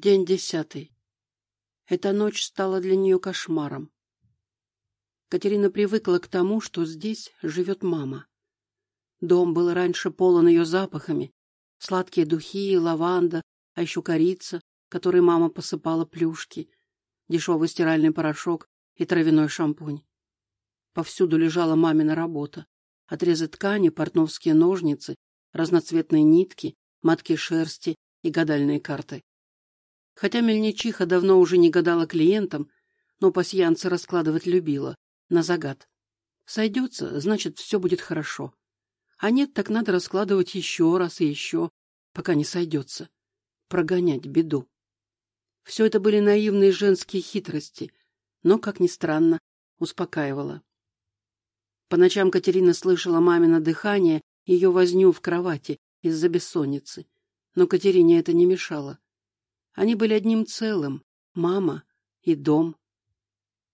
День десятый. Эта ночь стала для нее кошмаром. Катерина привыкла к тому, что здесь живет мама. Дом был раньше полон ее запахами. Сладкие духи, лаванда, а еще корица, которой мама посыпала плюшки, дешевый стиральный порошок и травяной шампунь. Повсюду лежала мамина работа. Отрезы ткани, портновские ножницы, разноцветные нитки, матки шерсти и гадальные карты. Хотя мельничиха давно уже не гадала клиентам, но пасьянцы раскладывать любила, на загад. Сойдется, значит, все будет хорошо. А нет, так надо раскладывать еще раз и еще, пока не сойдется. Прогонять беду. Все это были наивные женские хитрости, но, как ни странно, успокаивало. По ночам Катерина слышала мамино дыхание, ее возню в кровати из-за бессонницы. Но Катерине это не мешало. Они были одним целым — мама и дом.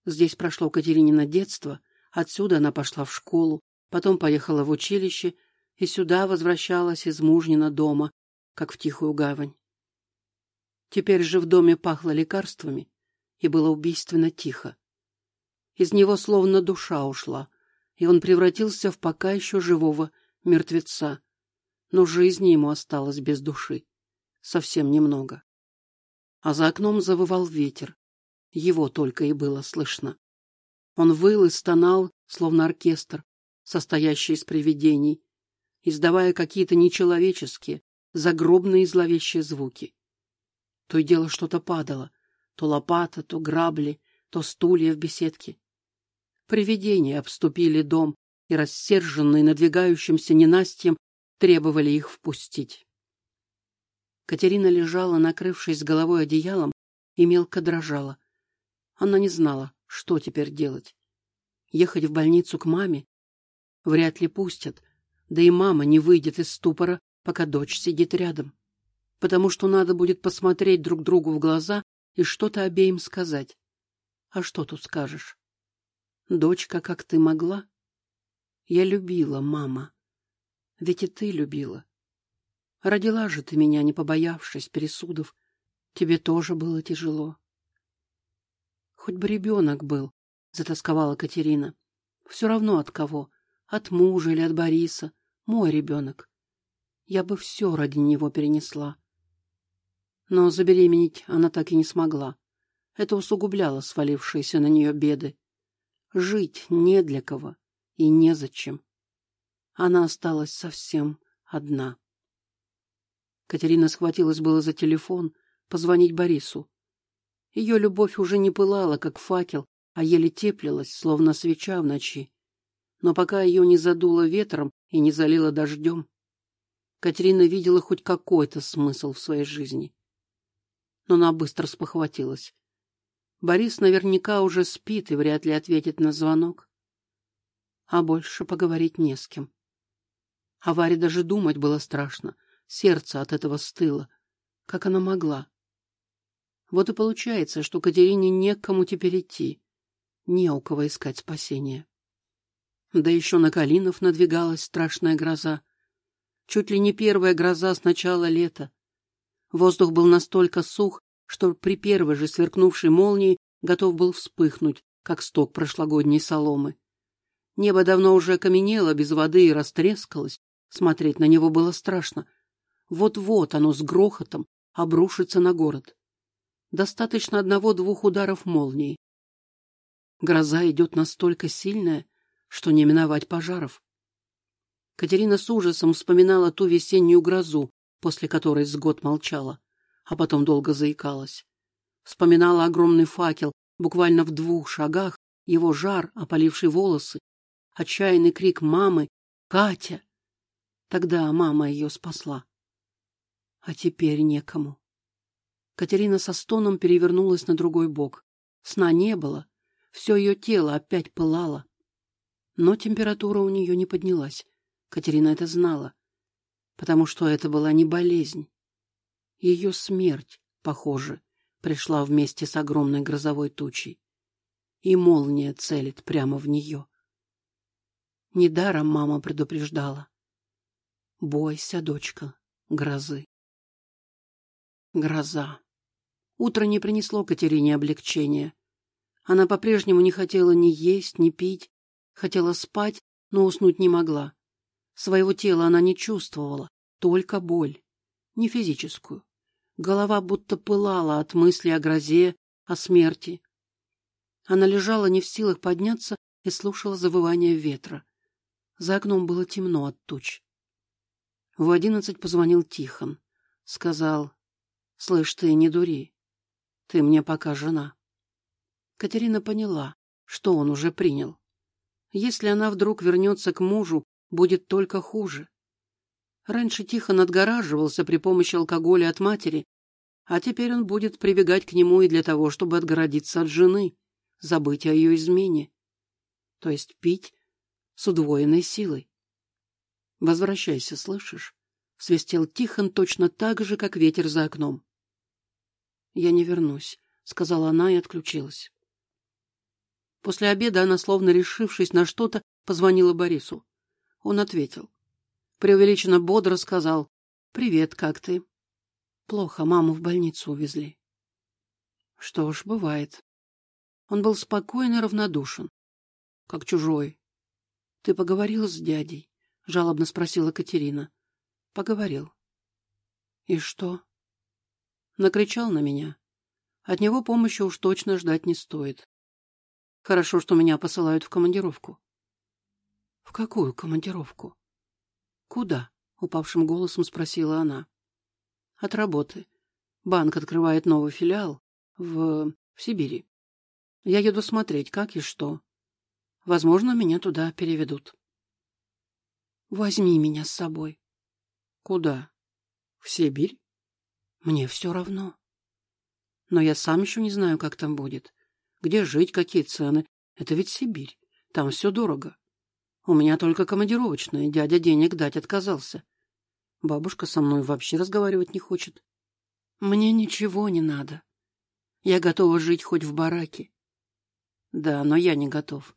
Здесь прошло Катеринина детство, отсюда она пошла в школу, потом поехала в училище и сюда возвращалась из мужнина дома, как в тихую гавань. Теперь же в доме пахло лекарствами, и было убийственно тихо. Из него словно душа ушла, и он превратился в пока еще живого мертвеца. Но жизни ему осталось без души. Совсем немного. А за окном завывал ветер. Его только и было слышно. Он выл и стонал, словно оркестр, состоящий из привидений, издавая какие-то нечеловеческие, загробные и зловещие звуки. То и дело что-то падало, то лопата, то грабли, то стулья в беседке. Привидения обступили дом и, рассерженные надвигающимся ненастьем, требовали их впустить. Катерина лежала, накрывшись головой одеялом, и мелко дрожала. Она не знала, что теперь делать. Ехать в больницу к маме? Вряд ли пустят, да и мама не выйдет из ступора, пока дочь сидит рядом. Потому что надо будет посмотреть друг другу в глаза и что-то обеим сказать. А что тут скажешь? Дочка, как ты могла? Я любила, мама. Ведь и ты любила. Родила же ты меня, не побоявшись пересудов. Тебе тоже было тяжело. Хоть бы ребенок был, затасковала Катерина. Все равно от кого, от мужа или от Бориса. Мой ребенок. Я бы все ради него перенесла. Но забеременеть она так и не смогла. Это усугубляло свалившиеся на нее беды. Жить не для кого и незачем. Она осталась совсем одна. Катерина схватилась было за телефон, позвонить Борису. Ее любовь уже не пылала, как факел, а еле теплилась, словно свеча в ночи. Но пока ее не задуло ветром и не залило дождем, Катерина видела хоть какой-то смысл в своей жизни. Но она быстро спохватилась. Борис наверняка уже спит и вряд ли ответит на звонок. А больше поговорить не с кем. А Варе даже думать было страшно. Сердце от этого стыло. Как она могла? Вот и получается, что Катерине не к кому теперь идти. Не у кого искать спасения. Да еще на Калинов надвигалась страшная гроза. Чуть ли не первая гроза с начала лета. Воздух был настолько сух, что при первой же сверкнувшей молнии готов был вспыхнуть, как сток прошлогодней соломы. Небо давно уже окаменело без воды и растрескалось. Смотреть на него было страшно. Вот-вот оно с грохотом обрушится на город. Достаточно одного-двух ударов молнии. Гроза идет настолько сильная, что не миновать пожаров. Катерина с ужасом вспоминала ту весеннюю грозу, после которой с год молчала а потом долго заикалась. Вспоминала огромный факел, буквально в двух шагах, его жар, опаливший волосы, отчаянный крик мамы «Катя!». Тогда мама ее спасла. А теперь некому. Катерина со стоном перевернулась на другой бок. Сна не было, все ее тело опять пылало. Но температура у нее не поднялась. Катерина это знала, потому что это была не болезнь, ее смерть, похоже, пришла вместе с огромной грозовой тучей. И молния целит прямо в нее. Недаром мама предупреждала. Бойся, дочка, грозы. Гроза. Утро не принесло Катерине облегчения. Она по-прежнему не хотела ни есть, ни пить, хотела спать, но уснуть не могла. Своего тела она не чувствовала, только боль, не физическую. Голова будто пылала от мысли о грозе, о смерти. Она лежала не в силах подняться и слушала завывание ветра. За окном было темно от туч. В одиннадцать позвонил Тихон. Сказал, «Слышь ты, не дури. Ты мне пока жена». Катерина поняла, что он уже принял. Если она вдруг вернется к мужу, будет только хуже. Раньше Тихон отгораживался при помощи алкоголя от матери, а теперь он будет прибегать к нему и для того, чтобы отгородиться от жены, забыть о ее измене. То есть пить с удвоенной силой. «Возвращайся, слышишь?» — свистел Тихон точно так же, как ветер за окном. «Я не вернусь», — сказала она и отключилась. После обеда она, словно решившись на что-то, позвонила Борису. Он ответил. Преувеличенно бодро сказал. «Привет, как ты?» «Плохо, маму в больницу увезли». Что ж, бывает. Он был спокойно равнодушен, как чужой. «Ты поговорил с дядей?» — жалобно спросила Катерина. «Поговорил». «И что?» Накричал на меня. От него помощи уж точно ждать не стоит. Хорошо, что меня посылают в командировку. В какую командировку? Куда? Упавшим голосом спросила она. От работы. Банк открывает новый филиал в, в Сибири. Я еду смотреть, как и что. Возможно, меня туда переведут. Возьми меня с собой. Куда? В Сибирь? Мне все равно. Но я сам еще не знаю, как там будет. Где жить, какие цены. Это ведь Сибирь. Там все дорого. У меня только командировочная, дядя денег дать отказался. Бабушка со мной вообще разговаривать не хочет. Мне ничего не надо. Я готова жить хоть в бараке. Да, но я не готов.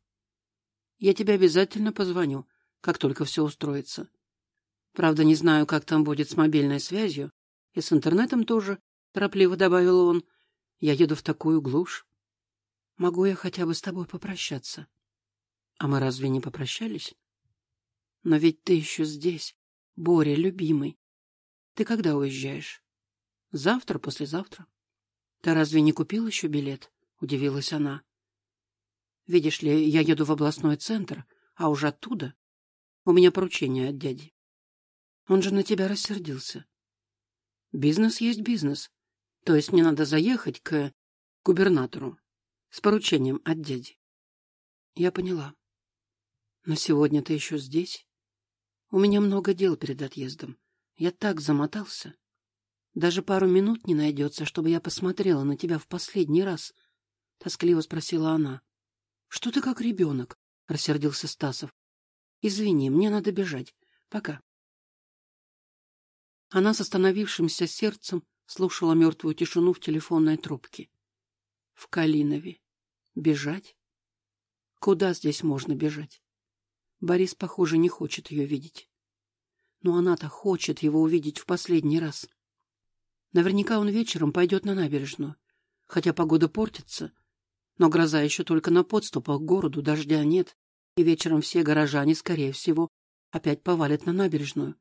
Я тебе обязательно позвоню, как только все устроится. Правда, не знаю, как там будет с мобильной связью, и с интернетом тоже, — торопливо добавил он. Я еду в такую глушь. Могу я хотя бы с тобой попрощаться? А мы разве не попрощались? Но ведь ты еще здесь, Боря, любимый. Ты когда уезжаешь? Завтра, послезавтра. Ты разве не купил еще билет? Удивилась она. Видишь ли, я еду в областной центр, а уже оттуда у меня поручение от дяди. Он же на тебя рассердился. Бизнес есть бизнес. То есть мне надо заехать к губернатору с поручением от дяди. Я поняла. Но сегодня ты еще здесь? У меня много дел перед отъездом. Я так замотался. Даже пару минут не найдется, чтобы я посмотрела на тебя в последний раз. Тоскливо спросила она. Что ты как ребенок? Рассердился Стасов. Извини, мне надо бежать. Пока. Она с остановившимся сердцем слушала мертвую тишину в телефонной трубке в Калинове. Бежать? Куда здесь можно бежать? Борис, похоже, не хочет ее видеть. Но она-то хочет его увидеть в последний раз. Наверняка он вечером пойдет на набережную, хотя погода портится, но гроза еще только на подступах к городу, дождя нет, и вечером все горожане, скорее всего, опять повалят на набережную,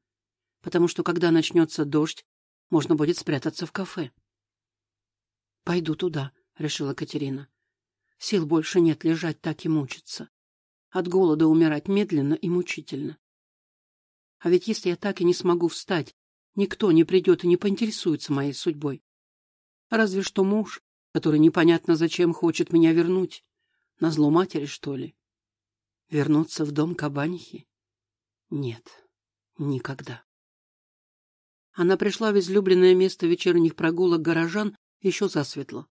потому что, когда начнется дождь, можно будет спрятаться в кафе. Пойду туда, — решила Катерина. Сил больше нет лежать так и мучиться. От голода умирать медленно и мучительно. А ведь если я так и не смогу встать, никто не придет и не поинтересуется моей судьбой. Разве что муж, который непонятно зачем хочет меня вернуть. На зло матери, что ли? Вернуться в дом кабанихи? Нет, никогда. Она пришла в излюбленное место вечерних прогулок горожан еще засветло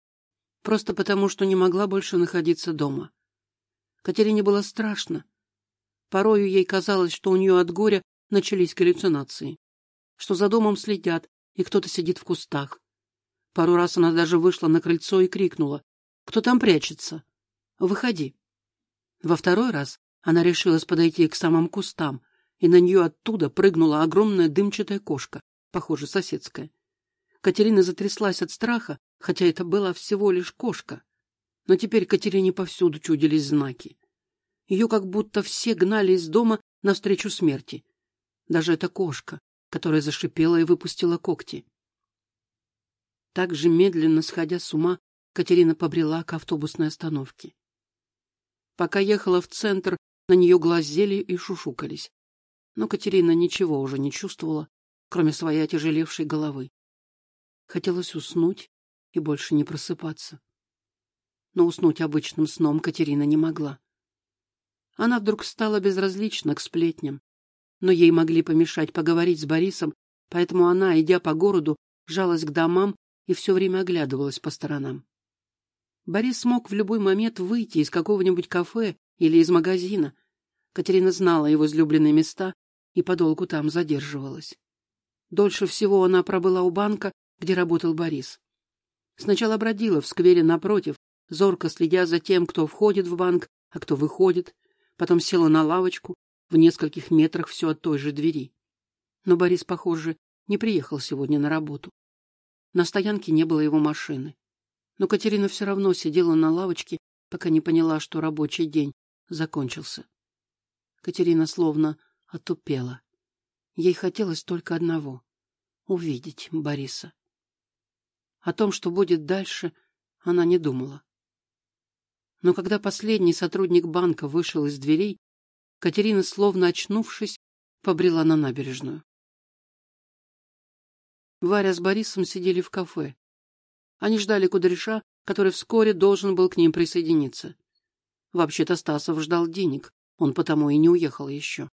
просто потому, что не могла больше находиться дома. Катерине было страшно. Порою ей казалось, что у нее от горя начались галлюцинации, что за домом следят, и кто-то сидит в кустах. Пару раз она даже вышла на крыльцо и крикнула. «Кто там прячется? Выходи!» Во второй раз она решилась подойти к самым кустам, и на нее оттуда прыгнула огромная дымчатая кошка, похоже, соседская. Катерина затряслась от страха, хотя это была всего лишь кошка. Но теперь Катерине повсюду чудились знаки. Ее как будто все гнали из дома навстречу смерти. Даже эта кошка, которая зашипела и выпустила когти. Так же медленно, сходя с ума, Катерина побрела к автобусной остановке. Пока ехала в центр, на нее глазели и шушукались. Но Катерина ничего уже не чувствовала, кроме своей отяжелевшей головы. Хотелось уснуть и больше не просыпаться. Но уснуть обычным сном Катерина не могла. Она вдруг стала безразлична к сплетням, но ей могли помешать поговорить с Борисом, поэтому она, идя по городу, жалась к домам и все время оглядывалась по сторонам. Борис мог в любой момент выйти из какого-нибудь кафе или из магазина. Катерина знала его излюбленные места и подолгу там задерживалась. Дольше всего она пробыла у банка, где работал Борис. Сначала бродила в сквере напротив, зорко следя за тем, кто входит в банк, а кто выходит, потом села на лавочку в нескольких метрах все от той же двери. Но Борис, похоже, не приехал сегодня на работу. На стоянке не было его машины. Но Катерина все равно сидела на лавочке, пока не поняла, что рабочий день закончился. Катерина словно отупела. Ей хотелось только одного — увидеть Бориса. О том, что будет дальше, она не думала. Но когда последний сотрудник банка вышел из дверей, Катерина, словно очнувшись, побрела на набережную. Варя с Борисом сидели в кафе. Они ждали Кудряша, который вскоре должен был к ним присоединиться. Вообще-то Стасов ждал денег, он потому и не уехал еще.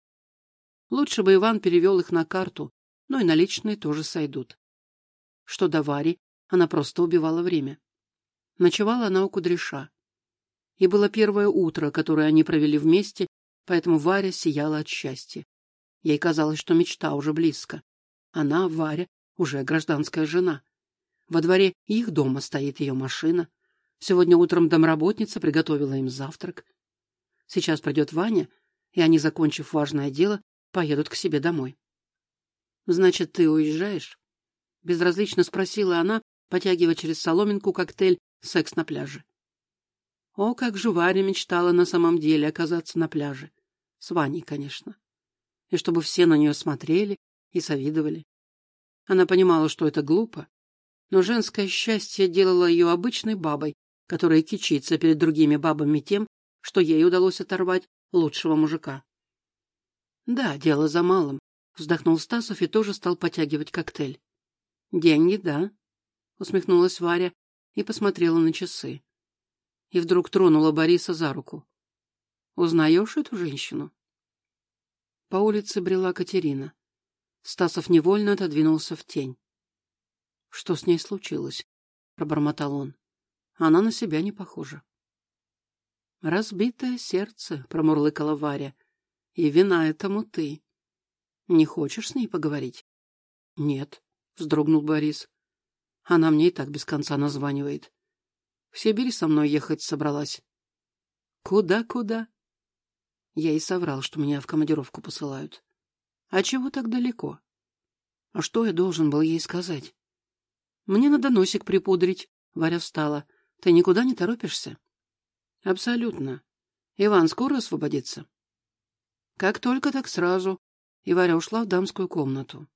Лучше бы Иван перевел их на карту, но и наличные тоже сойдут. Что до Вари, она просто убивала время. Ночевала она у Кудряша. И было первое утро, которое они провели вместе, поэтому Варя сияла от счастья. Ей казалось, что мечта уже близко. Она, Варя, уже гражданская жена. Во дворе их дома стоит ее машина. Сегодня утром домработница приготовила им завтрак. Сейчас придет Ваня, и они, закончив важное дело, поедут к себе домой. Значит, ты уезжаешь? Безразлично спросила она, потягивая через соломинку коктейль «Секс на пляже». О, как же Варя мечтала на самом деле оказаться на пляже. С Ваней, конечно. И чтобы все на нее смотрели и завидовали. Она понимала, что это глупо, но женское счастье делало ее обычной бабой, которая кичится перед другими бабами тем, что ей удалось оторвать лучшего мужика. Да, дело за малым, вздохнул Стасов и тоже стал потягивать коктейль. Деньги, да, усмехнулась Варя и посмотрела на часы. И вдруг тронула Бориса за руку. Узнаешь эту женщину? По улице брела Катерина. Стасов невольно отодвинулся в тень. Что с ней случилось? пробормотал он. Она на себя не похожа. Разбитое сердце, промурлыкала Варя. И вина этому ты. Не хочешь с ней поговорить? Нет, вздрогнул Борис. Она мне и так без конца названивает. В Сибирь со мной ехать собралась. Куда, куда? Я и соврал, что меня в командировку посылают. А чего так далеко? А что я должен был ей сказать? Мне надо носик припудрить. Варя встала. Ты никуда не торопишься? Абсолютно. Иван скоро освободится? Как только, так сразу. И Варя ушла в дамскую комнату.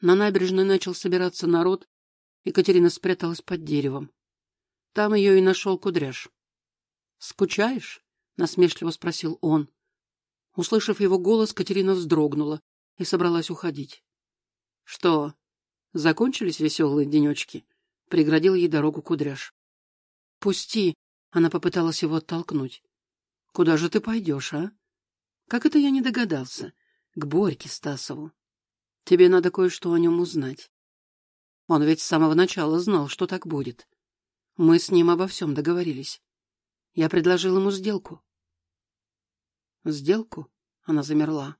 На набережной начал собираться народ. Екатерина спряталась под деревом. Там ее и нашел кудряш. Скучаешь? насмешливо спросил он. Услышав его голос, Катерина вздрогнула и собралась уходить. Что? Закончились веселые денечки? Преградил ей дорогу кудряш. Пусти, она попыталась его оттолкнуть. Куда же ты пойдешь, а? Как это я не догадался? К Борьке Стасову. Тебе надо кое-что о нем узнать. Он ведь с самого начала знал, что так будет. Мы с ним обо всем договорились. Я предложил ему сделку. Сделку? Она замерла.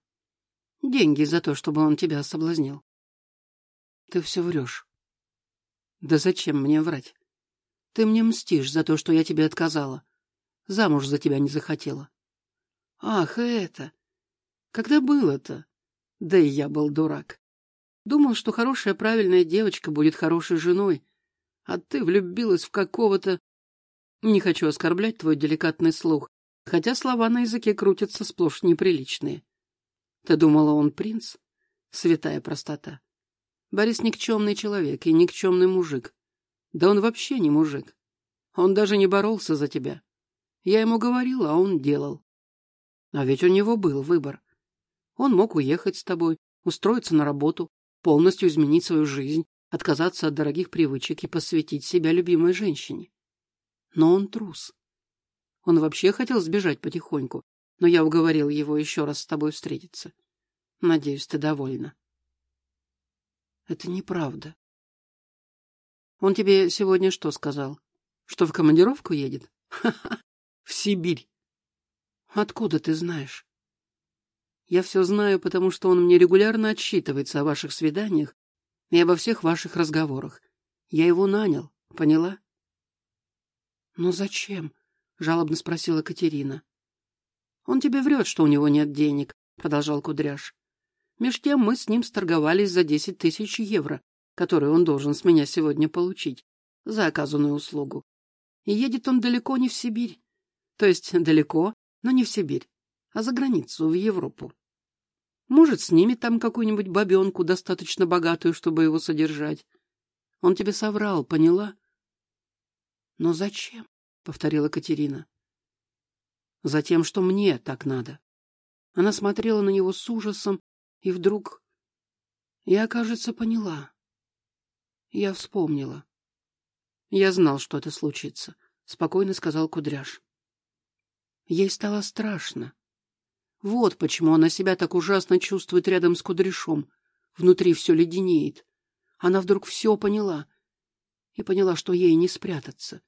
Деньги за то, чтобы он тебя соблазнил. Ты все врешь. Да зачем мне врать? Ты мне мстишь за то, что я тебе отказала. Замуж за тебя не захотела. Ах, это! Когда было-то? Да и я был дурак. Думал, что хорошая, правильная девочка будет хорошей женой, а ты влюбилась в какого-то... Не хочу оскорблять твой деликатный слух, хотя слова на языке крутятся сплошь неприличные. Ты думала, он принц? Святая простота. Борис никчемный человек и никчемный мужик. Да он вообще не мужик. Он даже не боролся за тебя. Я ему говорил, а он делал. А ведь у него был выбор. Он мог уехать с тобой, устроиться на работу, полностью изменить свою жизнь, отказаться от дорогих привычек и посвятить себя любимой женщине. Но он трус. Он вообще хотел сбежать потихоньку, но я уговорил его еще раз с тобой встретиться. Надеюсь, ты довольна. Это неправда. Он тебе сегодня что сказал? Что в командировку едет? Ха-ха, в Сибирь. Откуда ты знаешь? Я все знаю, потому что он мне регулярно отчитывается о ваших свиданиях и обо всех ваших разговорах. Я его нанял, поняла? Но зачем? жалобно спросила Катерина. Он тебе врет, что у него нет денег, продолжал Кудряш. Меж тем мы с ним сторговались за десять тысяч евро, которые он должен с меня сегодня получить за оказанную услугу. И едет он далеко не в Сибирь. То есть далеко, но не в Сибирь, а за границу, в Европу. Может, снимет там какую-нибудь бабенку, достаточно богатую, чтобы его содержать. Он тебе соврал, поняла? — Но зачем? — повторила Катерина. — Затем, что мне так надо. Она смотрела на него с ужасом, и вдруг... Я, кажется, поняла. Я вспомнила. Я знал, что это случится, — спокойно сказал Кудряш. Ей стало страшно. Вот почему она себя так ужасно чувствует рядом с кудряшом. Внутри все леденеет. Она вдруг все поняла. И поняла, что ей не спрятаться.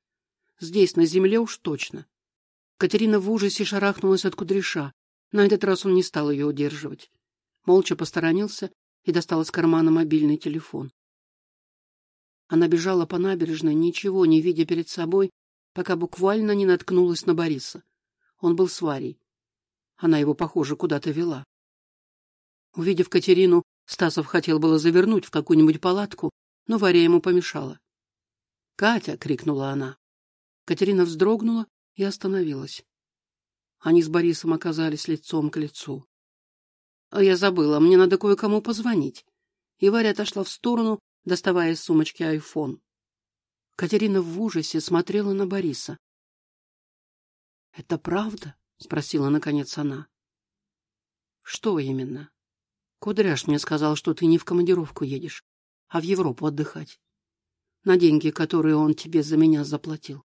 Здесь, на земле уж точно. Катерина в ужасе шарахнулась от кудряша. На этот раз он не стал ее удерживать. Молча посторонился и достал из кармана мобильный телефон. Она бежала по набережной, ничего не видя перед собой, пока буквально не наткнулась на Бориса. Он был с Варей. Она его, похоже, куда-то вела. Увидев Катерину, Стасов хотел было завернуть в какую-нибудь палатку, но Варя ему помешала. «Катя!» — крикнула она. Катерина вздрогнула и остановилась. Они с Борисом оказались лицом к лицу. «А я забыла, мне надо кое-кому позвонить». И Варя отошла в сторону, доставая из сумочки айфон. Катерина в ужасе смотрела на Бориса. «Это правда?» — спросила наконец она. «Что именно?» «Кудряш мне сказал, что ты не в командировку едешь, а в Европу отдыхать. На деньги, которые он тебе за меня заплатил».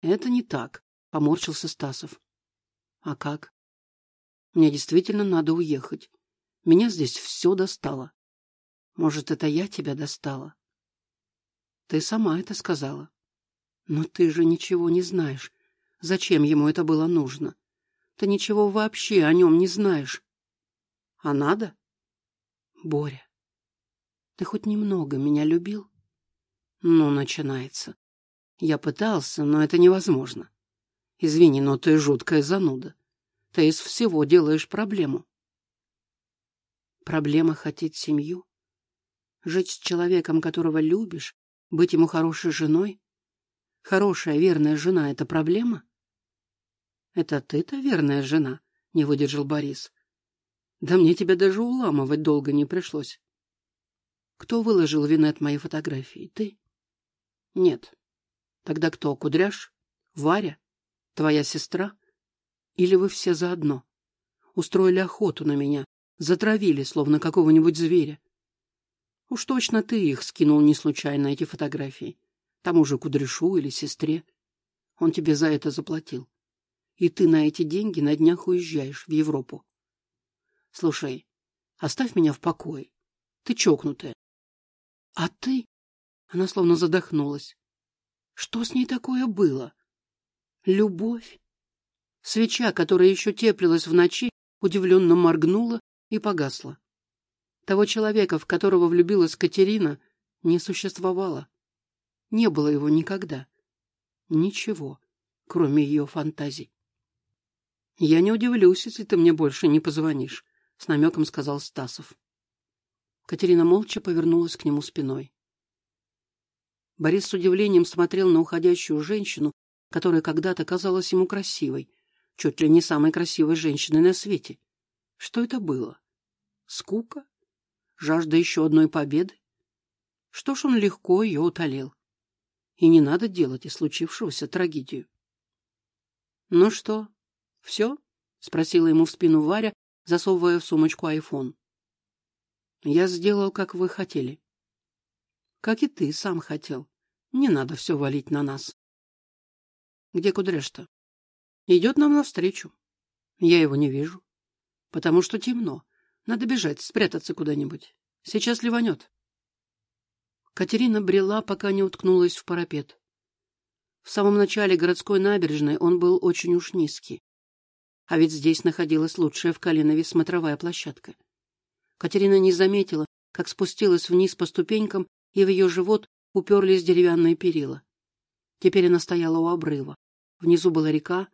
«Это не так», — поморщился Стасов. «А как?» «Мне действительно надо уехать. Меня здесь все достало. Может, это я тебя достала?» «Ты сама это сказала. Но ты же ничего не знаешь. Зачем ему это было нужно? Ты ничего вообще о нем не знаешь. А надо? Боря, ты хоть немного меня любил? Ну, начинается. Я пытался, но это невозможно. Извини, но ты жуткая зануда. Ты из всего делаешь проблему. Проблема хотеть семью? Жить с человеком, которого любишь, быть ему хорошей женой? Хорошая, верная жена — это проблема? Это ты-то верная жена, не выдержал Борис. Да мне тебя даже уламывать долго не пришлось. Кто выложил винет мои фотографии? Ты? Нет. Тогда кто? Кудряш? Варя? Твоя сестра? Или вы все заодно? Устроили охоту на меня, затравили, словно какого-нибудь зверя. Уж точно ты их скинул не случайно, эти фотографии. Тому же Кудряшу или сестре. Он тебе за это заплатил и ты на эти деньги на днях уезжаешь в Европу. Слушай, оставь меня в покое. Ты чокнутая. А ты? Она словно задохнулась. Что с ней такое было? Любовь? Свеча, которая еще теплилась в ночи, удивленно моргнула и погасла. Того человека, в которого влюбилась Катерина, не существовало. Не было его никогда. Ничего, кроме ее фантазий. Я не удивлюсь, если ты мне больше не позвонишь, с намеком сказал Стасов. Катерина молча повернулась к нему спиной. Борис с удивлением смотрел на уходящую женщину, которая когда-то казалась ему красивой, чуть ли не самой красивой женщиной на свете. Что это было? Скука? Жажда еще одной победы? Что ж он легко ее утолил. И не надо делать из случившегося трагедию. — Ну что, все? — спросила ему в спину Варя, засовывая в сумочку айфон. — Я сделал, как вы хотели. — Как и ты сам хотел. Не надо все валить на нас. — Где Кудряш-то? — Идет нам навстречу. Я его не вижу. Потому что темно. Надо бежать, спрятаться куда-нибудь. Сейчас ливанет. Катерина брела, пока не уткнулась в парапет. В самом начале городской набережной он был очень уж низкий. А ведь здесь находилась лучшая в Калинове смотровая площадка. Катерина не заметила, как спустилась вниз по ступенькам, и в ее живот уперлись деревянные перила. Теперь она стояла у обрыва. Внизу была река,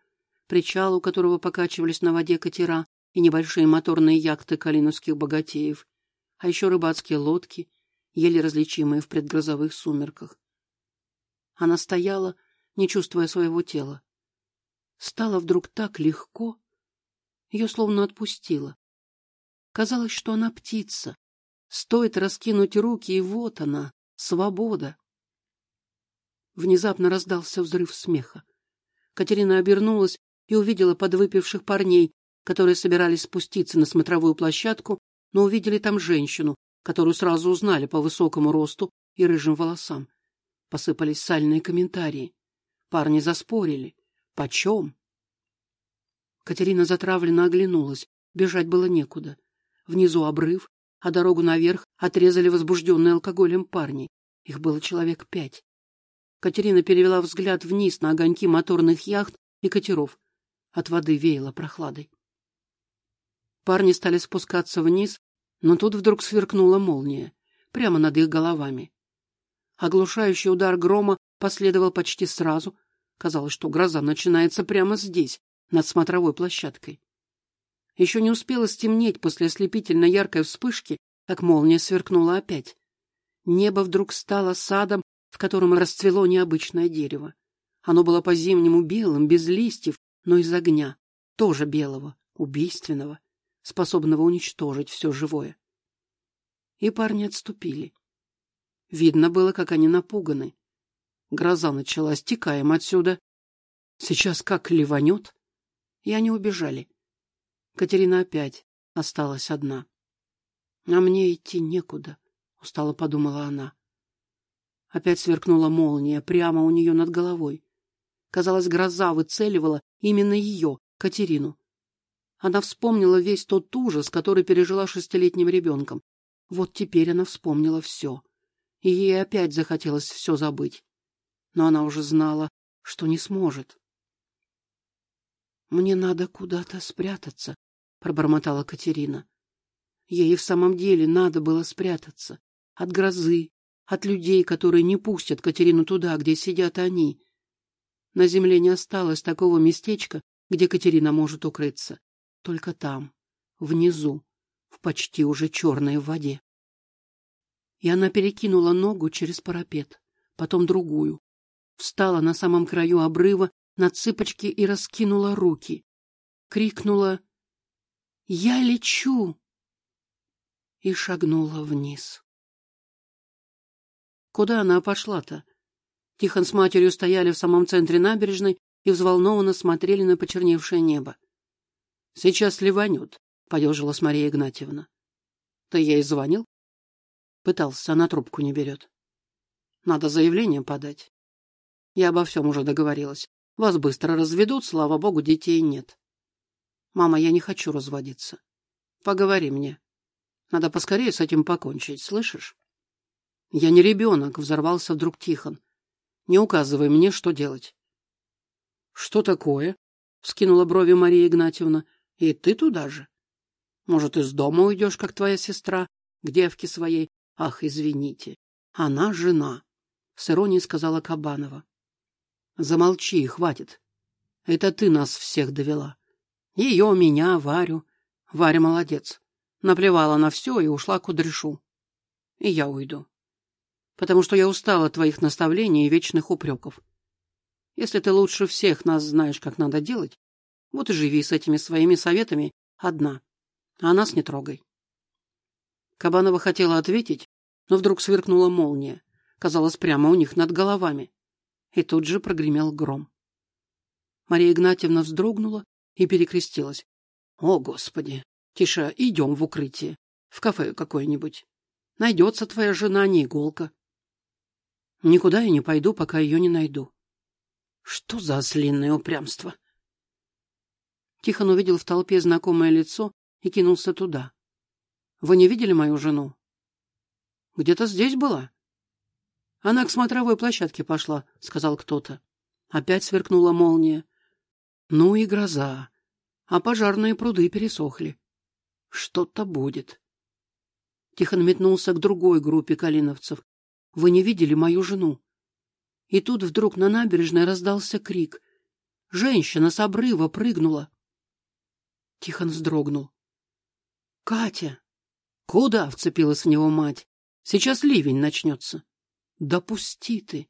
причал, у которого покачивались на воде катера и небольшие моторные яхты калиновских богатеев, а еще рыбацкие лодки, еле различимые в предгрозовых сумерках. Она стояла, не чувствуя своего тела. Стало вдруг так легко, ее словно отпустило. Казалось, что она птица. Стоит раскинуть руки, и вот она, свобода. Внезапно раздался взрыв смеха. Катерина обернулась и увидела подвыпивших парней, которые собирались спуститься на смотровую площадку, но увидели там женщину, которую сразу узнали по высокому росту и рыжим волосам. Посыпались сальные комментарии. Парни заспорили. Почем? Катерина затравленно оглянулась. Бежать было некуда. Внизу обрыв, а дорогу наверх отрезали возбужденные алкоголем парни. Их было человек пять. Катерина перевела взгляд вниз на огоньки моторных яхт и катеров. От воды веяло прохладой. Парни стали спускаться вниз, но тут вдруг сверкнула молния, прямо над их головами. Оглушающий удар грома последовал почти сразу. Казалось, что гроза начинается прямо здесь, над смотровой площадкой. Еще не успело стемнеть после ослепительно яркой вспышки, как молния сверкнула опять. Небо вдруг стало садом, в котором расцвело необычное дерево. Оно было по-зимнему белым, без листьев, но из огня, тоже белого, убийственного способного уничтожить все живое. И парни отступили. Видно было, как они напуганы. Гроза началась, текаем отсюда. Сейчас как ливанет. И они убежали. Катерина опять осталась одна. А мне идти некуда, устало подумала она. Опять сверкнула молния прямо у нее над головой. Казалось, гроза выцеливала именно ее, Катерину. Она вспомнила весь тот ужас, который пережила шестилетним ребенком. Вот теперь она вспомнила все. И ей опять захотелось все забыть. Но она уже знала, что не сможет. «Мне надо куда-то спрятаться», — пробормотала Катерина. Ей в самом деле надо было спрятаться. От грозы, от людей, которые не пустят Катерину туда, где сидят они. На земле не осталось такого местечка, где Катерина может укрыться. Только там, внизу, в почти уже черной воде. И она перекинула ногу через парапет, потом другую, встала на самом краю обрыва на цыпочки и раскинула руки. Крикнула «Я лечу!» и шагнула вниз. Куда она пошла-то? Тихон с матерью стояли в самом центре набережной и взволнованно смотрели на почерневшее небо. Сейчас ливанет, — поежилась Мария Игнатьевна. — Ты ей звонил? Пытался, она трубку не берет. Надо заявление подать. Я обо всем уже договорилась. Вас быстро разведут, слава богу, детей нет. Мама, я не хочу разводиться. Поговори мне. Надо поскорее с этим покончить, слышишь? Я не ребенок, взорвался вдруг Тихон. Не указывай мне, что делать. Что такое? Скинула брови Мария Игнатьевна. И ты туда же? Может, из дома уйдешь, как твоя сестра, к девке своей? Ах, извините, она жена, — с иронией сказала Кабанова. Замолчи, хватит. Это ты нас всех довела. Ее, меня, Варю. Варя молодец. Наплевала на все и ушла к Кудряшу. и я уйду. Потому что я устал от твоих наставлений и вечных упреков. Если ты лучше всех нас знаешь, как надо делать, вот и живи с этими своими советами одна, а нас не трогай. Кабанова хотела ответить, но вдруг сверкнула молния, казалось, прямо у них над головами. И тут же прогремел гром. Мария Игнатьевна вздрогнула и перекрестилась. — О, Господи! Тише, идем в укрытие, в кафе какое-нибудь. Найдется твоя жена, не иголка. Никуда я не пойду, пока ее не найду. Что за ослинное упрямство? Тихон увидел в толпе знакомое лицо и кинулся туда. Вы не видели мою жену? Где-то здесь была. Она к смотровой площадке пошла, сказал кто-то. Опять сверкнула молния. Ну и гроза. А пожарные пруды пересохли. Что-то будет. Тихон метнулся к другой группе калиновцев. Вы не видели мою жену? И тут вдруг на набережной раздался крик. Женщина с обрыва прыгнула. Тихон вздрогнул. «Катя!» «Куда?» — вцепилась в него мать. «Сейчас ливень начнется». «Допусти ты!»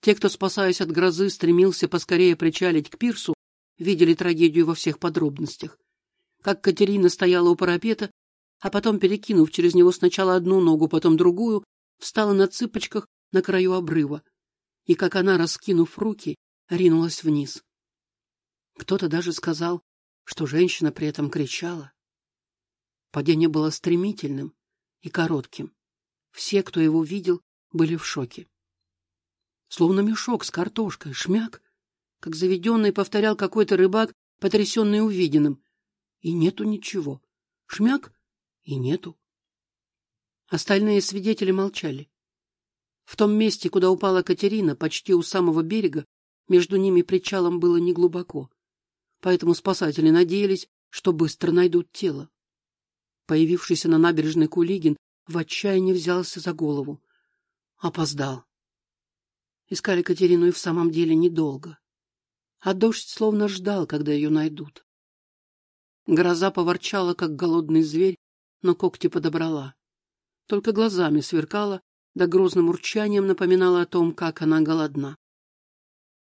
Те, кто, спасаясь от грозы, стремился поскорее причалить к пирсу, видели трагедию во всех подробностях. Как Катерина стояла у парапета, а потом, перекинув через него сначала одну ногу, потом другую, встала на цыпочках на краю обрыва, и как она, раскинув руки, ринулась вниз. Кто-то даже сказал, что женщина при этом кричала. Падение было стремительным и коротким. Все, кто его видел, были в шоке. Словно мешок с картошкой, шмяк, как заведенный повторял какой-то рыбак, потрясенный увиденным. И нету ничего. Шмяк и нету. Остальные свидетели молчали. В том месте, куда упала Катерина, почти у самого берега, между ними причалом было неглубоко. Поэтому спасатели надеялись, что быстро найдут тело. Появившийся на набережной Кулигин в отчаянии взялся за голову. Опоздал. Искали Катерину и в самом деле недолго. А дождь словно ждал, когда ее найдут. Гроза поворчала, как голодный зверь, но когти подобрала. Только глазами сверкала, да грозным урчанием напоминала о том, как она голодна.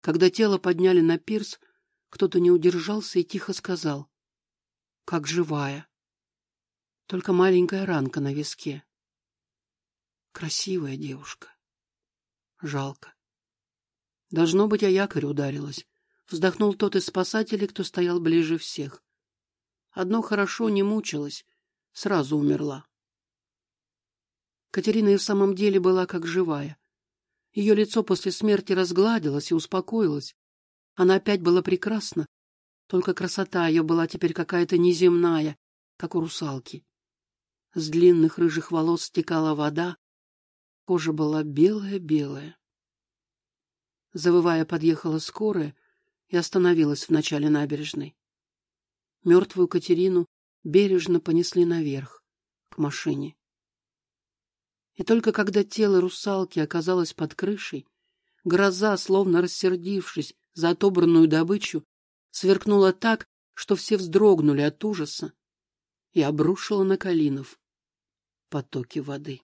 Когда тело подняли на пирс, кто-то не удержался и тихо сказал. — Как живая. Только маленькая ранка на виске. Красивая девушка. Жалко. Должно быть, о якорь ударилась. Вздохнул тот из спасателей, кто стоял ближе всех. Одно хорошо не мучилась, сразу умерла. Катерина и в самом деле была как живая. Ее лицо после смерти разгладилось и успокоилось. Она опять была прекрасна, только красота ее была теперь какая-то неземная, как у русалки. С длинных рыжих волос стекала вода, кожа была белая-белая. Завывая, подъехала скорая и остановилась в начале набережной. Мертвую Катерину бережно понесли наверх, к машине. И только когда тело русалки оказалось под крышей, гроза, словно рассердившись за отобранную добычу, сверкнула так, что все вздрогнули от ужаса и обрушила на Калинов потоки воды.